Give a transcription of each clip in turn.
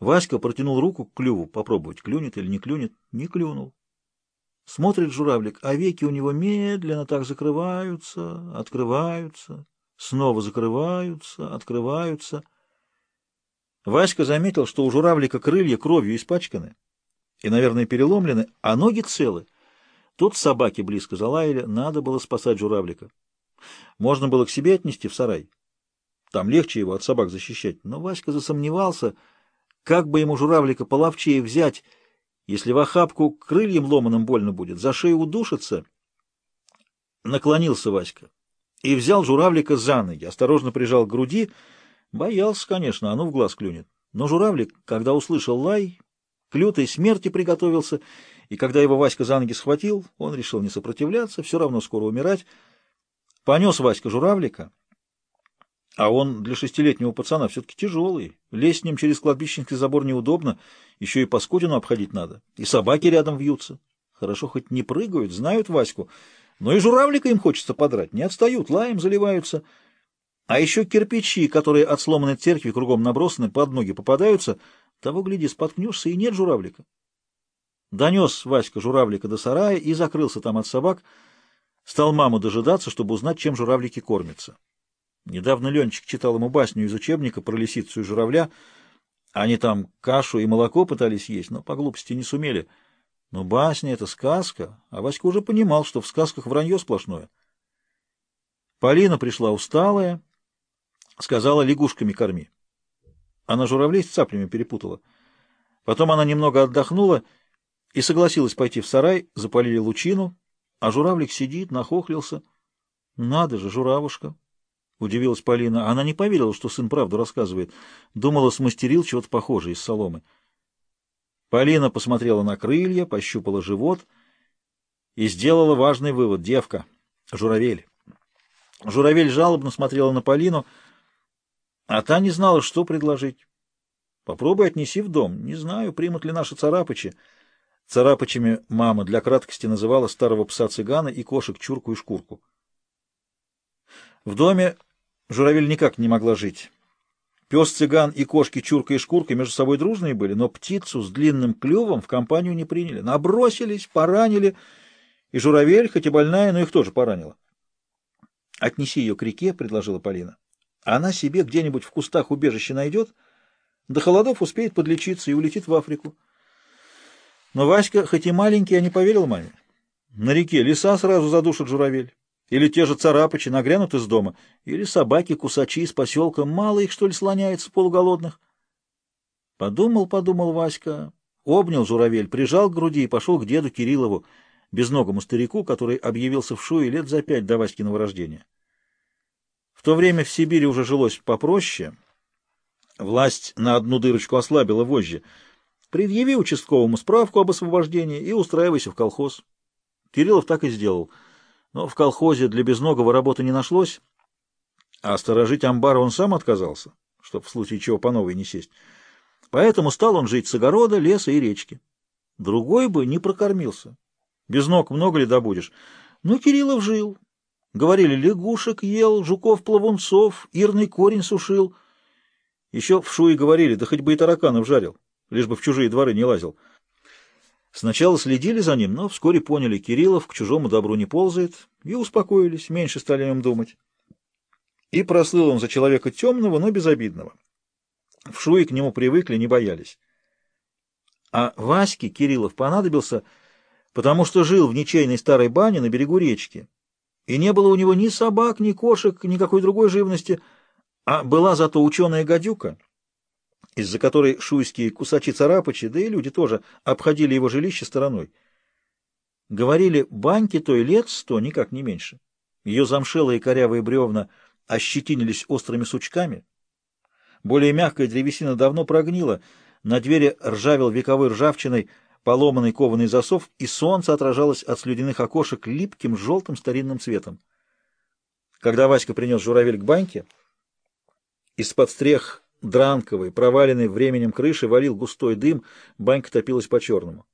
Васька протянул руку к клюву, попробовать, клюнет или не клюнет. Не клюнул. Смотрит журавлик, а веки у него медленно так закрываются, открываются, снова закрываются, открываются. Васька заметил, что у журавлика крылья кровью испачканы и, наверное, переломлены, а ноги целы. Тут собаки близко залаяли, надо было спасать журавлика. Можно было к себе отнести в сарай. Там легче его от собак защищать. Но Васька засомневался, как бы ему журавлика половчее взять, если в охапку крыльям ломаным больно будет, за шею удушится. Наклонился Васька и взял журавлика за ноги, осторожно прижал к груди. Боялся, конечно, оно в глаз клюнет. Но журавлик, когда услышал лай, к лютой смерти приготовился, и когда его Васька за ноги схватил, он решил не сопротивляться, все равно скоро умирать. Понес Васька журавлика, а он для шестилетнего пацана все-таки тяжелый. Лезть с ним через кладбищенский забор неудобно, еще и по скотину обходить надо. И собаки рядом вьются. Хорошо хоть не прыгают, знают Ваську. Но и журавлика им хочется подрать. Не отстают, лаем заливаются. А еще кирпичи, которые от сломанной церкви кругом набросаны, под ноги попадаются. Того, гляди, споткнешься, и нет журавлика. Донес Васька журавлика до сарая и закрылся там от собак. Стал маму дожидаться, чтобы узнать, чем журавлики кормятся. Недавно Ленчик читал ему басню из учебника про лисицу и журавля. Они там кашу и молоко пытались есть, но по глупости не сумели. Но басня — это сказка, а Васька уже понимал, что в сказках вранье сплошное. Полина пришла усталая, сказала лягушками корми. Она журавлей с цаплями перепутала. Потом она немного отдохнула и согласилась пойти в сарай, запалили лучину, а журавлик сидит, нахохлился. Надо же, журавушка! — удивилась Полина. Она не поверила, что сын правду рассказывает. Думала, смастерил чего-то похожее из соломы. Полина посмотрела на крылья, пощупала живот и сделала важный вывод. Девка. Журавель. Журавель жалобно смотрела на Полину, а та не знала, что предложить. Попробуй отнеси в дом. Не знаю, примут ли наши царапычи. Царапычами мама для краткости называла старого пса-цыгана и кошек Чурку и Шкурку. В доме Журавель никак не могла жить. Пес-цыган и кошки Чурка и Шкурка между собой дружные были, но птицу с длинным клювом в компанию не приняли. Набросились, поранили, и Журавель, хоть и больная, но их тоже поранила. «Отнеси ее к реке», — предложила Полина. «Она себе где-нибудь в кустах убежище найдет, до холодов успеет подлечиться и улетит в Африку». Но Васька, хоть и маленький, а не поверил маме. На реке леса сразу задушит журавель. Или те же царапычи нагрянут из дома, или собаки-кусачи из поселка, мало их, что ли, слоняется полуголодных. Подумал, подумал Васька, обнял журавель, прижал к груди и пошел к деду Кириллову, безногому старику, который объявился в Шуе лет за пять до Васькиного рождения. В то время в Сибири уже жилось попроще. Власть на одну дырочку ослабила вожжи. Предъяви участковому справку об освобождении и устраивайся в колхоз. Кириллов так и сделал — но в колхозе для безногого работы не нашлось, а сторожить амбар он сам отказался, чтобы в случае чего по новой не сесть. Поэтому стал он жить с огорода, леса и речки. Другой бы не прокормился. Без ног много ли добудешь? Но Кириллов жил. Говорили, лягушек ел, жуков-плавунцов, ирный корень сушил. Еще в Шуе говорили, да хоть бы и тараканов жарил, лишь бы в чужие дворы не лазил. Сначала следили за ним, но вскоре поняли, Кириллов к чужому добру не ползает, и успокоились, меньше стали о нем думать. И прослыл он за человека темного, но безобидного. В Шуе к нему привыкли, не боялись. А Ваське Кириллов понадобился, потому что жил в ничейной старой бане на берегу речки, и не было у него ни собак, ни кошек, никакой другой живности, а была зато ученая гадюка — из-за которой шуйские кусачи-царапычи, да и люди тоже, обходили его жилище стороной. Говорили, баньки той лет сто, никак не меньше. Ее замшелые корявые бревна ощетинились острыми сучками. Более мягкая древесина давно прогнила, на двери ржавел вековой ржавчиной поломанный кованый засов, и солнце отражалось от слюдяных окошек липким желтым старинным цветом. Когда Васька принес журавель к баньке, из-под стрех дранковой, проваленной временем крыши, валил густой дым, банька топилась по-черному.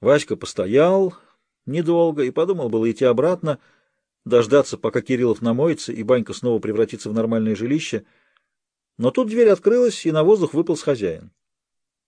Васька постоял недолго и подумал было идти обратно, дождаться, пока Кириллов намоется, и банька снова превратится в нормальное жилище. Но тут дверь открылась, и на воздух выполз хозяин.